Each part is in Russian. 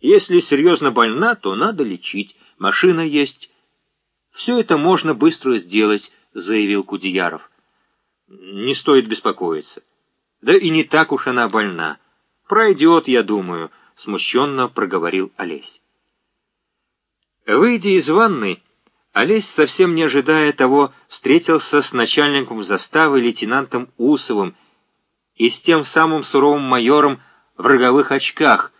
Если серьезно больна, то надо лечить, машина есть. Все это можно быстро сделать, заявил Кудеяров. Не стоит беспокоиться. Да и не так уж она больна. Пройдет, я думаю, смущенно проговорил Олесь. Выйдя из ванны, Олесь, совсем не ожидая того, встретился с начальником заставы лейтенантом Усовым и с тем самым суровым майором в роговых очках,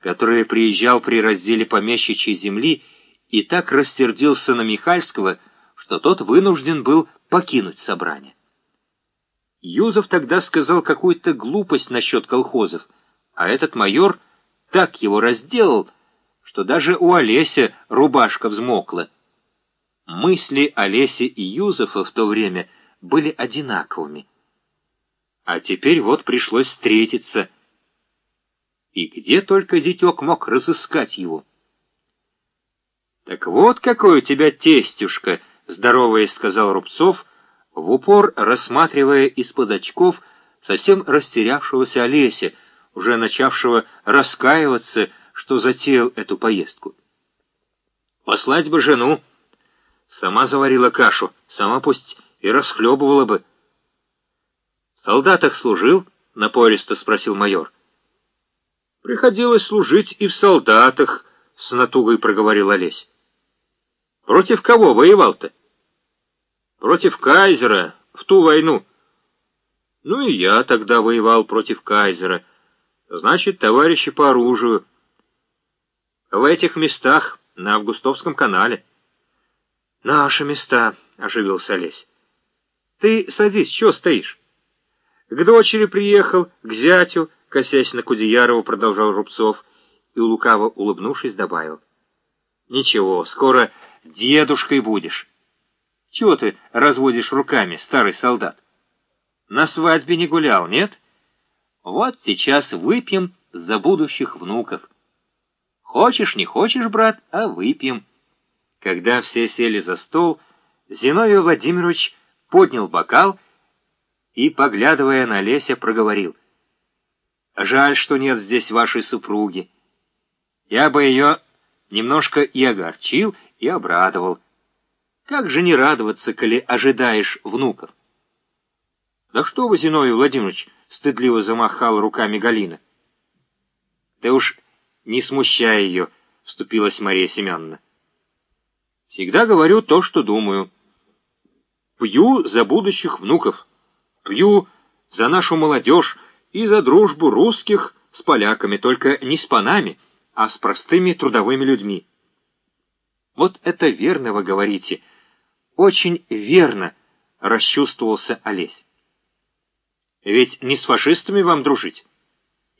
который приезжал при разделе помещичьей земли и так рассердился на Михальского, что тот вынужден был покинуть собрание. Юзов тогда сказал какую-то глупость насчет колхозов, а этот майор так его разделал, что даже у Олеся рубашка взмокла. Мысли Олеся и Юзефа в то время были одинаковыми. А теперь вот пришлось встретиться. И где только зятек мог разыскать его? «Так вот какой у тебя тестюшка!» — здороваясь, сказал Рубцов, в упор рассматривая из-под очков совсем растерявшегося Олеся, уже начавшего раскаиваться, что затеял эту поездку. «Послать бы жену!» Сама заварила кашу, сама пусть и расхлебывала бы. «В солдатах служил?» — напористо спросил майор. «Приходилось служить и в солдатах», — с натугой проговорил Олесь. «Против кого воевал-то?» «Против кайзера в ту войну». «Ну и я тогда воевал против кайзера. Значит, товарищи по оружию. В этих местах, на Августовском канале». «Наши места», — оживился Олесь. «Ты садись, чего стоишь?» «К дочери приехал, к зятю», — косясь на Кудеярова, продолжал Рубцов, и, лукаво улыбнувшись, добавил. «Ничего, скоро дедушкой будешь. Чего ты разводишь руками, старый солдат? На свадьбе не гулял, нет? Вот сейчас выпьем за будущих внуков. Хочешь, не хочешь, брат, а выпьем». Когда все сели за стол, Зиновий Владимирович поднял бокал и, поглядывая на Леся, проговорил. «Жаль, что нет здесь вашей супруги. Я бы ее немножко и огорчил, и обрадовал. Как же не радоваться, коли ожидаешь внуков?» «Да что вы, Зиновий Владимирович!» — стыдливо замахал руками Галина. «Ты уж не смущай ее!» — вступилась Мария Семеновна. Всегда говорю то, что думаю. Пью за будущих внуков. Пью за нашу молодежь и за дружбу русских с поляками, только не с панами, а с простыми трудовыми людьми. Вот это верно вы говорите. Очень верно, расчувствовался Олесь. Ведь не с фашистами вам дружить.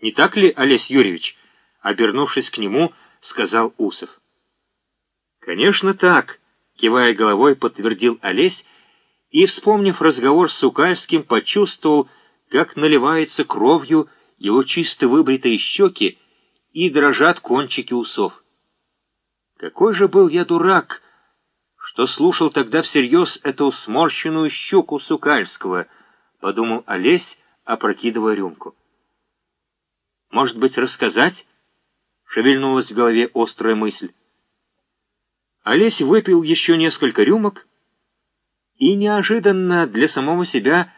Не так ли, Олесь Юрьевич? Обернувшись к нему, сказал Усов. «Конечно так», — кивая головой, подтвердил Олесь и, вспомнив разговор с Сукальским, почувствовал, как наливается кровью его чисто выбритые щеки и дрожат кончики усов. Какой же был я дурак, что слушал тогда всерьез эту сморщенную щеку Сукальского, подумал Олесь, опрокидывая рюмку. Может быть, рассказать? Шевельнулась в голове острая мысль. Олесь выпил еще несколько рюмок и неожиданно для самого себя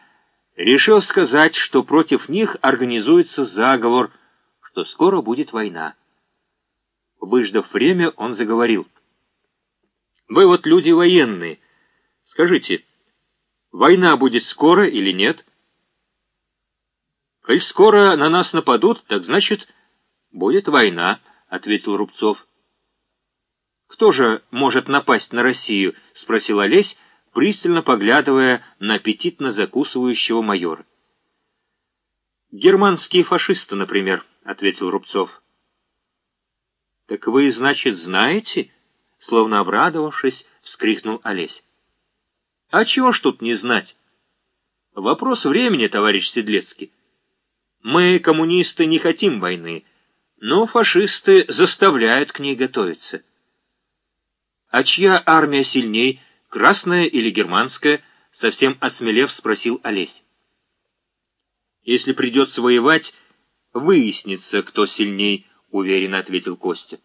решил сказать, что против них организуется заговор, что скоро будет война. Выждав время, он заговорил. «Вы вот люди военные. Скажите, война будет скоро или нет?» «Коль скоро на нас нападут, так значит, будет война», — ответил Рубцов. «Кто же может напасть на Россию?» — спросил Олесь, пристально поглядывая на аппетитно закусывающего майора. «Германские фашисты, например», — ответил Рубцов. «Так вы, значит, знаете?» — словно обрадовавшись, вскрикнул Олесь. «А чего ж тут не знать?» «Вопрос времени, товарищ Седлецкий. Мы, коммунисты, не хотим войны, но фашисты заставляют к ней готовиться». «А чья армия сильней, красная или германская?» Совсем осмелев спросил Олесь. «Если придется воевать, выяснится, кто сильней», уверенно ответил Костя.